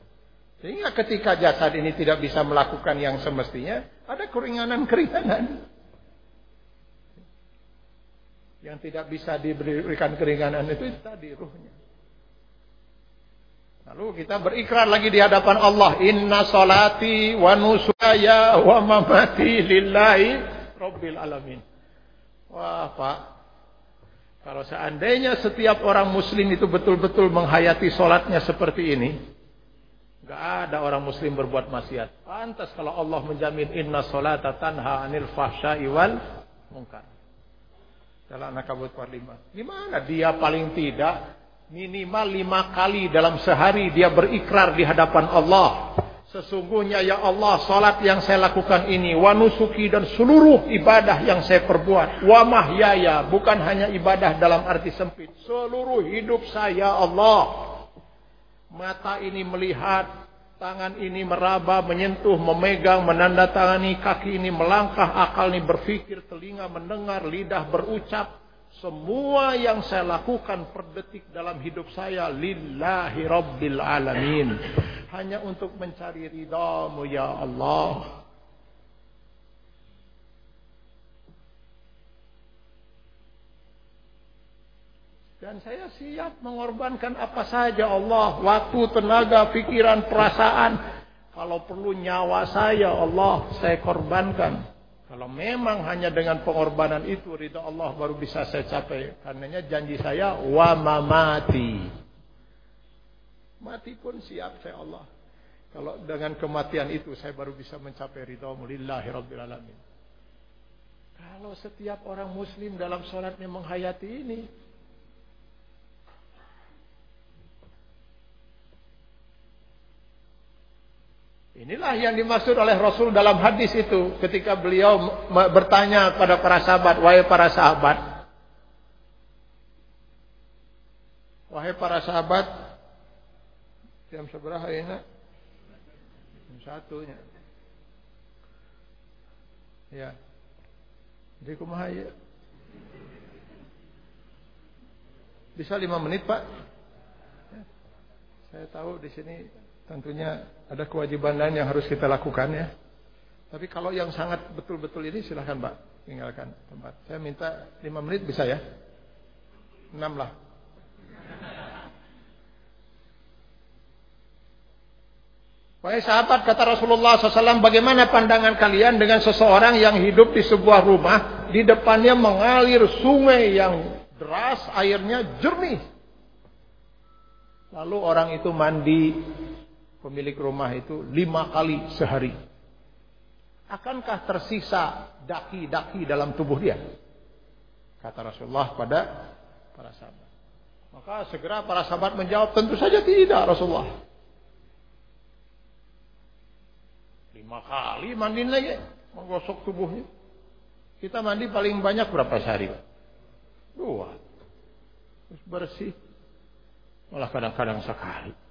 sehingga ketika jasad ini tidak bisa melakukan yang semestinya, ada keringanan-keringanan. Yang tidak bisa diberikan keringanan itu, itu tadi ruhnya. Lalu kita berikrar lagi di hadapan Allah. Inna salati wa nusaya wa mamati lillahi rabbil alamin. Wah Pak. Kalau seandainya setiap orang muslim itu betul-betul menghayati solatnya seperti ini. Gak ada orang muslim berbuat maksiat. Pantas kalau Allah menjamin inna solata tanha anil fahsya'i wal mungkar. Dalam Anak-Kabut 45. Gimana dia paling tidak minimal lima kali dalam sehari dia berikrar di hadapan Allah. Sesungguhnya ya Allah salat yang saya lakukan ini wanusuki dan seluruh ibadah yang saya perbuat wa mahyaya bukan hanya ibadah dalam arti sempit seluruh hidup saya Allah Mata ini melihat, tangan ini meraba, menyentuh, memegang, menandatangani, kaki ini melangkah, akal ini berpikir, telinga mendengar, lidah berucap. Semua yang saya lakukan per detik dalam hidup saya lillahi rabbil alamin. Hanya untuk mencari ridhamu ya Allah. Dan saya siap mengorbankan apa saja Allah. Waktu, tenaga, pikiran, perasaan. Kalau perlu nyawa saya Allah saya korbankan. Kalau memang hanya dengan pengorbanan itu ridha Allah baru bisa saya capai. Karenanya janji saya wa mamati. Mati pun siap saya Allah. Kalau dengan kematian itu saya baru bisa mencapai ridha lillahi rabbil alamin. Kalau setiap orang muslim dalam sholatnya menghayati ini, Inilah yang dimaksud oleh Rasul dalam hadis itu ketika beliau bertanya kepada para sahabat, wahai para sahabat, wahai para sahabat, jam seberapa ya? Jam satunya. Ya. Jadi kumaha ya? Bisa lima menit pak? Ya. Saya tahu di sini tentunya ada kewajiban lain yang harus kita lakukan ya. Tapi kalau yang sangat betul-betul ini silahkan Pak tinggalkan tempat. Saya minta 5 menit bisa ya? 6 lah. Wahai sahabat kata Rasulullah SAW bagaimana pandangan kalian dengan seseorang yang hidup di sebuah rumah di depannya mengalir sungai yang deras airnya jernih. Lalu orang itu mandi pemilik rumah itu lima kali sehari. Akankah tersisa daki-daki dalam tubuh dia? Kata Rasulullah pada para sahabat. Maka segera para sahabat menjawab, tentu saja tidak Rasulullah. Lima kali mandi lagi, menggosok tubuhnya. Kita mandi paling banyak berapa sehari? Dua. Terus bersih. Malah kadang-kadang sekali.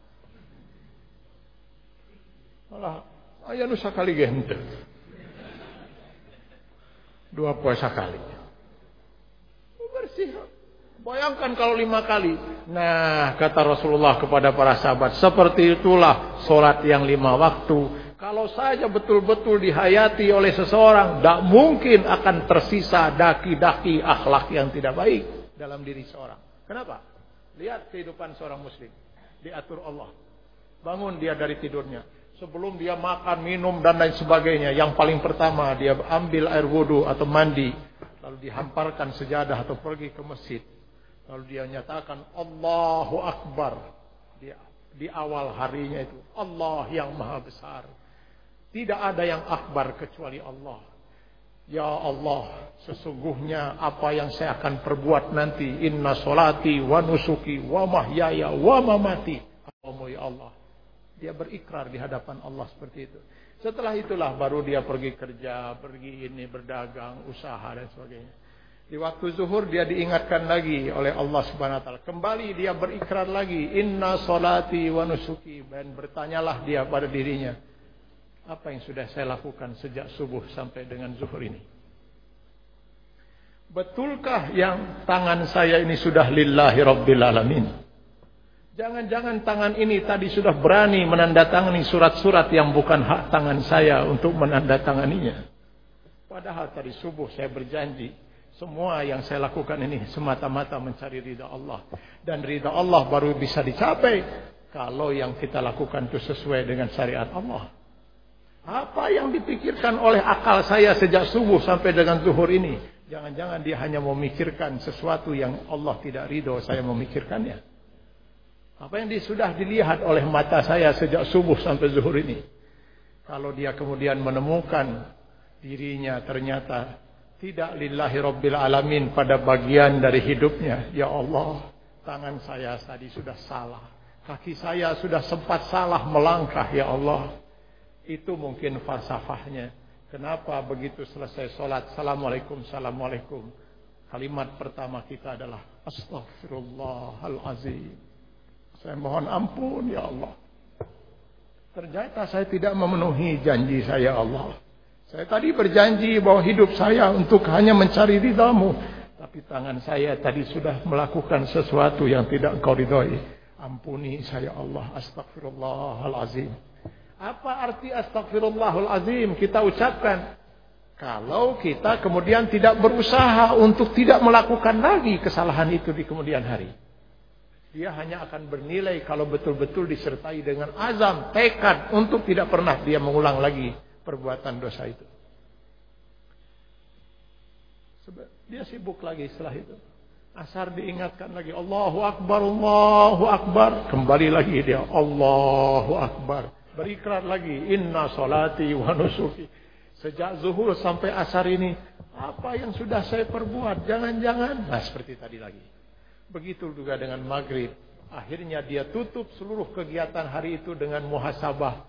Malah ayah nu sekali gente. Dua puasa kali bersih. Bayangkan kalau lima kali. Nah, kata Rasulullah kepada para sahabat, seperti itulah solat yang lima waktu. Kalau saja betul-betul dihayati oleh seseorang, tidak mungkin akan tersisa daki-daki akhlak yang tidak baik dalam diri seorang. Kenapa? Lihat kehidupan seorang muslim. Diatur Allah. Bangun dia dari tidurnya. Sebelum dia makan, minum, dan lain sebagainya. Yang paling pertama, dia ambil air wudhu atau mandi lalu dihamparkan sejadah atau pergi ke masjid lalu dia nyatakan Allahu Akbar di, di awal harinya itu Allah yang maha besar tidak ada yang akbar kecuali Allah Ya Allah, sesungguhnya apa yang saya akan perbuat nanti, inna solati wa nusuki wa mahyaya wa mamati. ya Allah. Dia berikrar di hadapan Allah seperti itu. Setelah itulah baru dia pergi kerja, pergi ini berdagang, usaha dan sebagainya. Di waktu zuhur dia diingatkan lagi oleh Allah Subhanahu wa taala. Kembali dia berikrar lagi, inna salati wa nusuki dan bertanyalah dia pada dirinya, apa yang sudah saya lakukan sejak subuh sampai dengan zuhur ini? Betulkah yang tangan saya ini sudah lillahi rabbil alamin? Jangan-jangan tangan ini tadi sudah berani menandatangani surat-surat yang bukan hak tangan saya untuk menandatanganinya. Padahal tadi subuh saya berjanji semua yang saya lakukan ini semata-mata mencari ridha Allah dan ridha Allah baru bisa dicapai kalau yang kita lakukan itu sesuai dengan syariat Allah. Apa yang dipikirkan oleh akal saya sejak subuh sampai dengan zuhur ini? Jangan-jangan dia hanya memikirkan sesuatu yang Allah tidak ridho saya memikirkannya. Apa yang sudah dilihat oleh mata saya sejak subuh sampai zuhur ini. Kalau dia kemudian menemukan dirinya ternyata tidak lillahi rabbil alamin pada bagian dari hidupnya. Ya Allah, tangan saya tadi sudah salah. Kaki saya sudah sempat salah melangkah ya Allah. Itu mungkin falsafahnya. Kenapa begitu selesai sholat. Assalamualaikum, Assalamualaikum. Kalimat pertama kita adalah Astaghfirullahalazim. Saya mohon ampun ya Allah. Ternyata saya tidak memenuhi janji saya Allah. Saya tadi berjanji bahwa hidup saya untuk hanya mencari ridhamu. Tapi tangan saya tadi sudah melakukan sesuatu yang tidak engkau ridhoi. Ampuni saya Allah. Astagfirullahalazim. Apa arti astagfirullahalazim? Kita ucapkan. Kalau kita kemudian tidak berusaha untuk tidak melakukan lagi kesalahan itu di kemudian hari. Dia hanya akan bernilai kalau betul-betul disertai dengan azam, tekad untuk tidak pernah dia mengulang lagi perbuatan dosa itu. Dia sibuk lagi setelah itu. Asar diingatkan lagi Allahu Akbar, Allahu Akbar. Kembali lagi dia Allahu Akbar. Berikrar lagi Inna salati wa nusuki. Sejak zuhur sampai asar ini apa yang sudah saya perbuat? Jangan-jangan. Nah seperti tadi lagi. Begitu juga dengan maghrib. Akhirnya dia tutup seluruh kegiatan hari itu dengan muhasabah.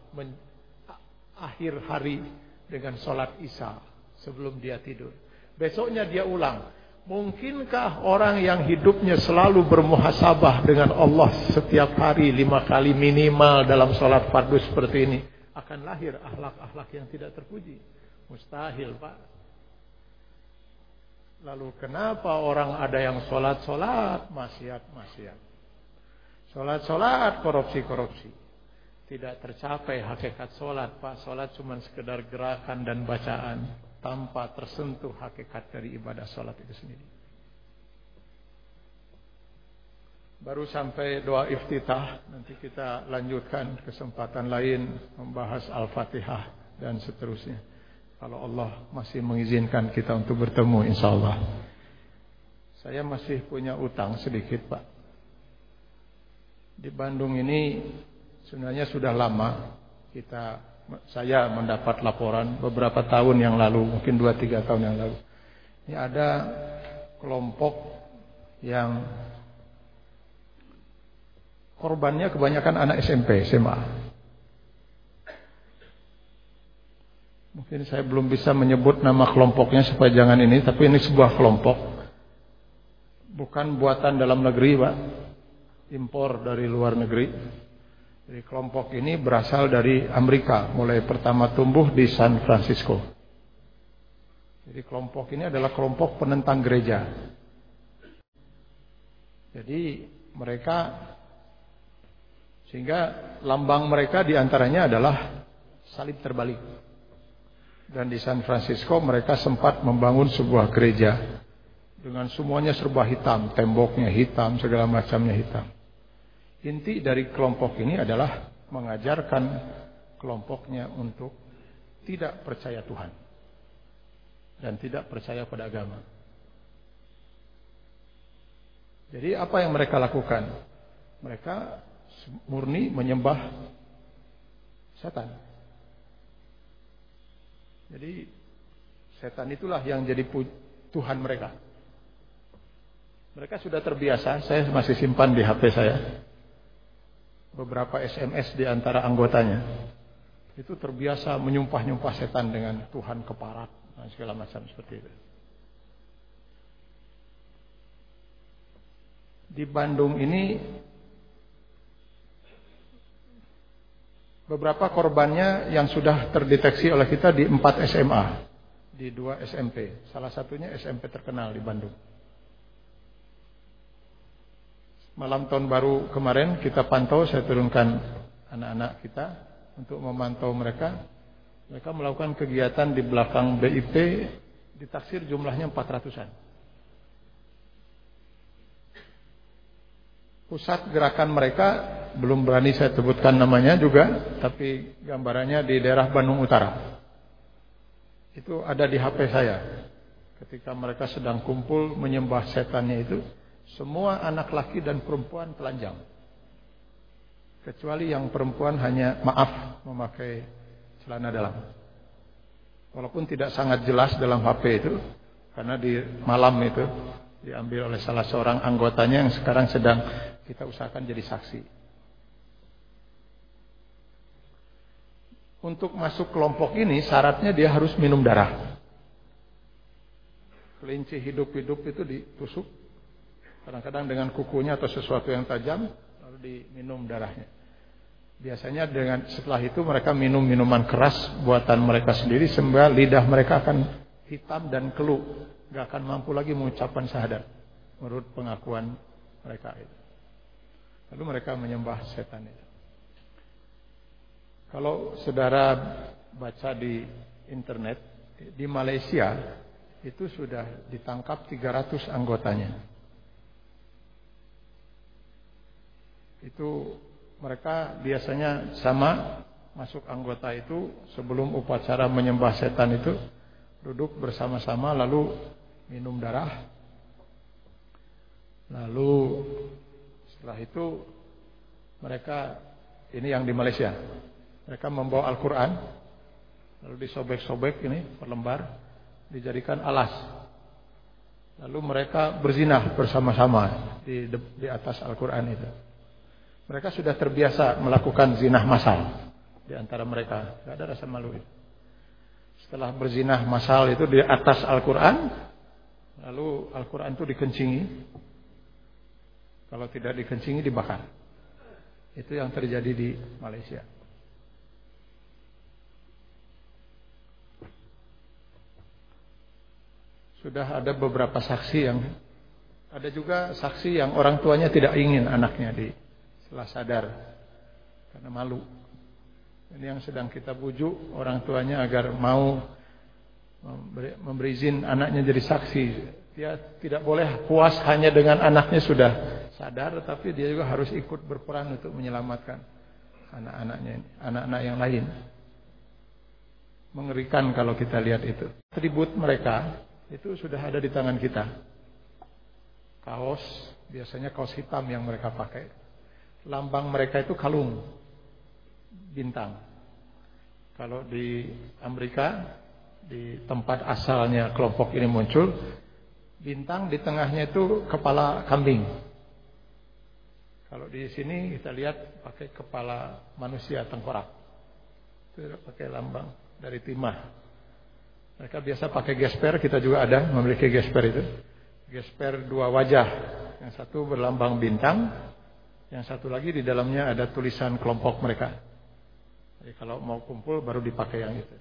Akhir hari dengan sholat isya sebelum dia tidur. Besoknya dia ulang. Mungkinkah orang yang hidupnya selalu bermuhasabah dengan Allah setiap hari lima kali minimal dalam sholat fardu seperti ini akan lahir akhlak-akhlak yang tidak terpuji? Mustahil, Pak. Lalu kenapa orang ada yang sholat-sholat, maksiat-maksiat. Sholat-sholat, korupsi-korupsi. Tidak tercapai hakikat sholat, Pak. Sholat cuma sekedar gerakan dan bacaan. Tanpa tersentuh hakikat dari ibadah sholat itu sendiri. Baru sampai doa iftitah. Nanti kita lanjutkan kesempatan lain membahas Al-Fatihah dan seterusnya. Kalau Allah masih mengizinkan kita untuk bertemu insya Allah. Saya masih punya utang sedikit Pak. Di Bandung ini sebenarnya sudah lama kita saya mendapat laporan beberapa tahun yang lalu, mungkin 2-3 tahun yang lalu. Ini ada kelompok yang korbannya kebanyakan anak SMP, SMA. Mungkin saya belum bisa menyebut nama kelompoknya supaya jangan ini, tapi ini sebuah kelompok. Bukan buatan dalam negeri, Pak. Impor dari luar negeri. Jadi kelompok ini berasal dari Amerika, mulai pertama tumbuh di San Francisco. Jadi kelompok ini adalah kelompok penentang gereja. Jadi mereka sehingga lambang mereka di antaranya adalah salib terbalik. Dan di San Francisco mereka sempat membangun sebuah gereja dengan semuanya serba hitam, temboknya hitam, segala macamnya hitam. Inti dari kelompok ini adalah mengajarkan kelompoknya untuk tidak percaya Tuhan dan tidak percaya pada agama. Jadi apa yang mereka lakukan? Mereka murni menyembah setan. Jadi setan itulah yang jadi Tuhan mereka. Mereka sudah terbiasa, saya masih simpan di HP saya. Beberapa SMS di antara anggotanya. Itu terbiasa menyumpah-nyumpah setan dengan Tuhan keparat dan segala macam seperti itu. Di Bandung ini beberapa korbannya yang sudah terdeteksi oleh kita di 4 SMA, di 2 SMP. Salah satunya SMP terkenal di Bandung. Malam tahun baru kemarin kita pantau, saya turunkan anak-anak kita untuk memantau mereka. Mereka melakukan kegiatan di belakang BIP, ditaksir jumlahnya 400-an. Pusat gerakan mereka belum berani saya sebutkan namanya juga, tapi gambarannya di daerah Bandung Utara. Itu ada di HP saya. Ketika mereka sedang kumpul menyembah setannya itu, semua anak laki dan perempuan telanjang. Kecuali yang perempuan hanya maaf memakai celana dalam. Walaupun tidak sangat jelas dalam HP itu, karena di malam itu diambil oleh salah seorang anggotanya yang sekarang sedang kita usahakan jadi saksi. Untuk masuk kelompok ini syaratnya dia harus minum darah. Kelinci hidup-hidup itu ditusuk kadang-kadang dengan kukunya atau sesuatu yang tajam lalu diminum darahnya. Biasanya dengan setelah itu mereka minum minuman keras buatan mereka sendiri sehingga lidah mereka akan hitam dan keluh, gak akan mampu lagi mengucapkan syahadat menurut pengakuan mereka itu. Lalu mereka menyembah setan itu. Kalau saudara baca di internet, di Malaysia itu sudah ditangkap 300 anggotanya. Itu mereka biasanya sama masuk anggota itu sebelum upacara menyembah setan itu duduk bersama-sama lalu minum darah lalu setelah itu mereka ini yang di Malaysia. Mereka membawa Al-Qur'an lalu disobek-sobek ini per lembar dijadikan alas. Lalu mereka berzinah bersama-sama di di atas Al-Qur'an itu. Mereka sudah terbiasa melakukan zinah massal di antara mereka, tidak ada rasa malu itu. Setelah berzinah massal itu di atas Al-Qur'an, lalu Al-Qur'an itu dikencingi kalau tidak dikencingi dibakar. Itu yang terjadi di Malaysia. Sudah ada beberapa saksi yang ada juga saksi yang orang tuanya tidak ingin anaknya di setelah sadar karena malu. Ini yang sedang kita bujuk orang tuanya agar mau memberi, memberi izin anaknya jadi saksi. Dia tidak boleh puas hanya dengan anaknya sudah sadar tapi dia juga harus ikut berperan untuk menyelamatkan anak-anaknya anak-anak yang lain. Mengerikan kalau kita lihat itu. Atribut mereka itu sudah ada di tangan kita. Kaos, biasanya kaos hitam yang mereka pakai. Lambang mereka itu kalung bintang. Kalau di Amerika di tempat asalnya kelompok ini muncul bintang di tengahnya itu kepala kambing. Kalau di sini kita lihat pakai kepala manusia tengkorak. Itu pakai lambang dari timah. Mereka biasa pakai gesper, kita juga ada memiliki gesper itu. Gesper dua wajah. Yang satu berlambang bintang, yang satu lagi di dalamnya ada tulisan kelompok mereka. Jadi kalau mau kumpul baru dipakai yang itu.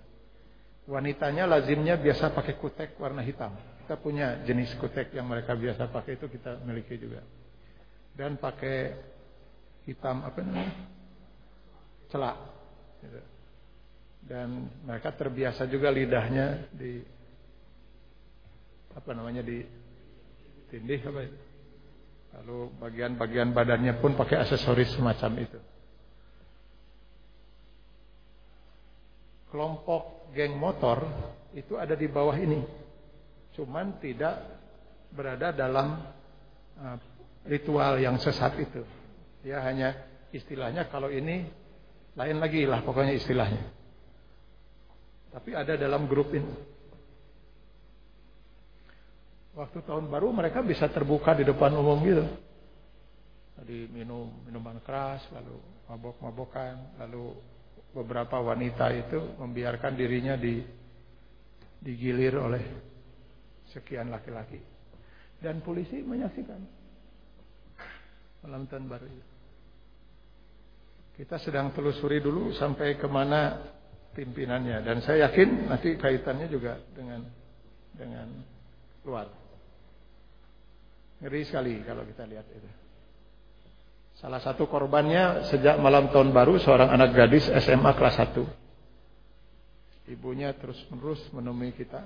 Wanitanya lazimnya biasa pakai kutek warna hitam. Kita punya jenis kutek yang mereka biasa pakai itu kita miliki juga. Dan pakai hitam apa namanya? Celak. Gitu. Dan mereka terbiasa juga lidahnya di apa namanya di tindih apa itu. Lalu bagian-bagian badannya pun pakai aksesoris semacam itu. kelompok geng motor itu ada di bawah ini. Cuman tidak berada dalam uh, ritual yang sesat itu. Ya hanya istilahnya kalau ini lain lagi lah pokoknya istilahnya. Tapi ada dalam grup ini. Waktu tahun baru mereka bisa terbuka di depan umum gitu. Tadi minum minuman keras, lalu mabok-mabokan, lalu beberapa wanita itu membiarkan dirinya di digilir oleh sekian laki-laki. Dan polisi menyaksikan malam tahun baru itu. Kita sedang telusuri dulu sampai ke mana pimpinannya dan saya yakin nanti kaitannya juga dengan dengan luar. Ngeri sekali kalau kita lihat itu. Salah satu korbannya sejak malam tahun baru seorang anak gadis SMA kelas 1. Ibunya terus menerus menemui kita,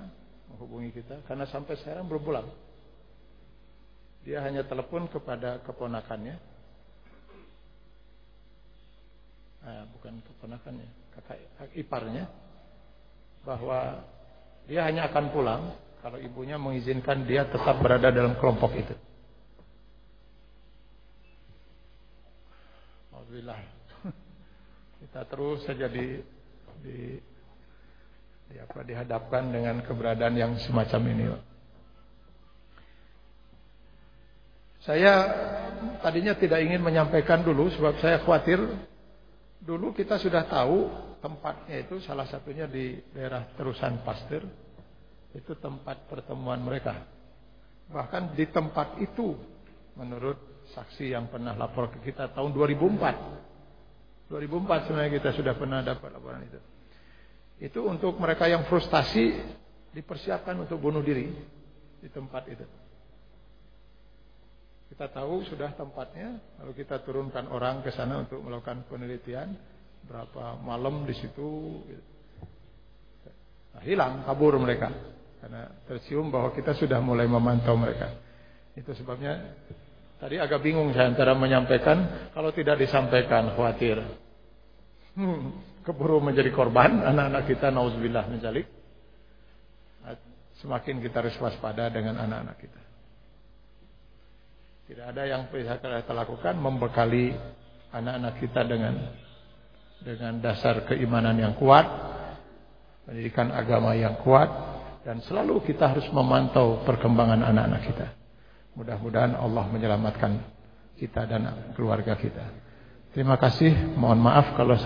menghubungi kita karena sampai sekarang belum pulang. Dia hanya telepon kepada keponakannya. Nah, bukan keponakannya, kakak iparnya bahwa dia hanya akan pulang kalau ibunya mengizinkan dia tetap berada dalam kelompok itu. Alhamdulillah. Kita terus saja di, di, di apa dihadapkan dengan keberadaan yang semacam ini. Saya tadinya tidak ingin menyampaikan dulu sebab saya khawatir dulu kita sudah tahu tempatnya itu salah satunya di daerah Terusan Pasteur itu tempat pertemuan mereka. Bahkan di tempat itu menurut saksi yang pernah lapor ke kita tahun 2004. 2004 sebenarnya kita sudah pernah dapat laporan itu. Itu untuk mereka yang frustasi dipersiapkan untuk bunuh diri di tempat itu. Kita tahu sudah tempatnya, lalu kita turunkan orang ke sana untuk melakukan penelitian berapa malam di situ. Nah, hilang, kabur mereka karena tersium bahwa kita sudah mulai memantau mereka. Itu sebabnya Tadi agak bingung saya antara menyampaikan, kalau tidak disampaikan khawatir. Hmm, keburu menjadi korban anak-anak kita nauzubillah menjalik. Semakin kita harus waspada dengan anak-anak kita. Tidak ada yang bisa kita lakukan membekali anak-anak kita dengan dengan dasar keimanan yang kuat, pendidikan agama yang kuat dan selalu kita harus memantau perkembangan anak-anak kita. Mudah-mudahan Allah menyelamatkan kita dan keluarga kita. Terima kasih. Mohon maaf kalau saya